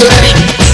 Ready?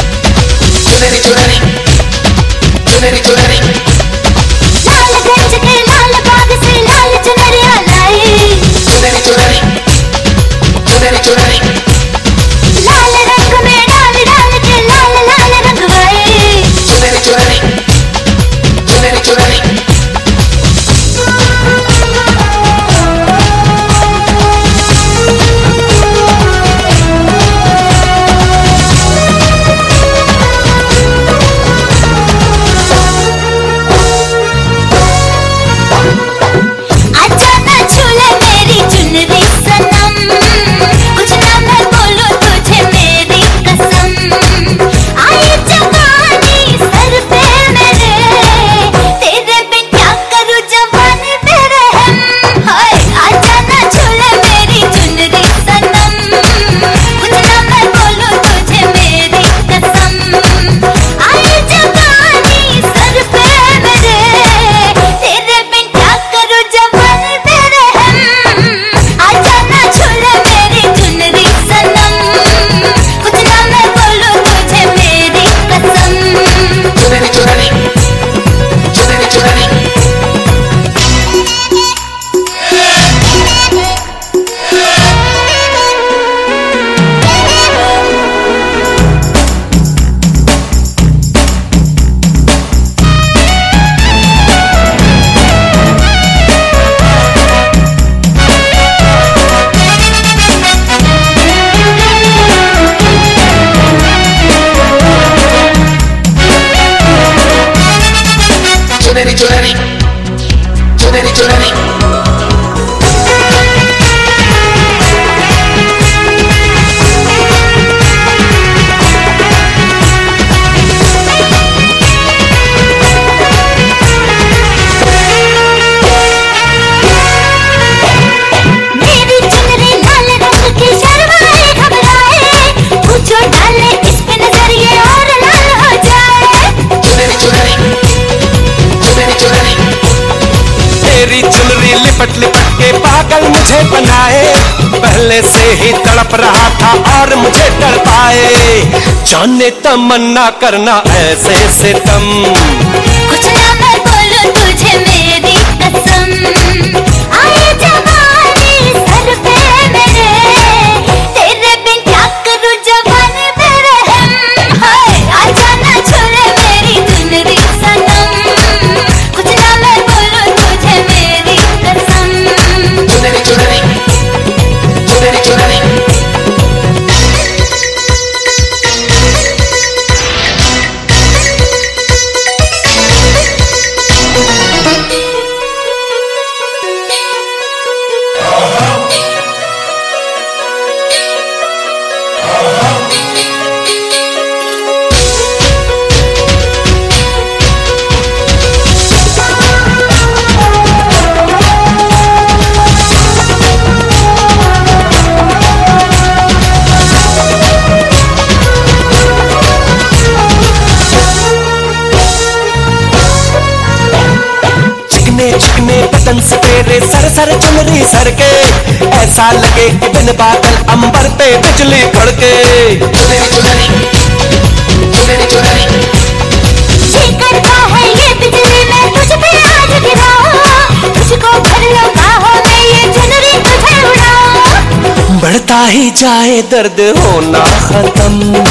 隣隣隣 लिपट लिपट के पागल मुझे बनाए। पहले से ही तड़प रहा था और मुझे डर पाए जाने तमन्ना करना ऐसे से तम। कुछ ना बदन से तेरे सर सर चुनरी सर के ऐसा लगे कि बिन बादल अंबर पे बिजली कड़के चुनरी चुनरी चुनरी चुनरी ये करता है ये बिजली मैं तुझ पे आज गिराऊं तुझको भर लो बाहों में ये चुनरी तुझे उड़ाऊं बढ़ता ही जाए दर्द होना खत्म।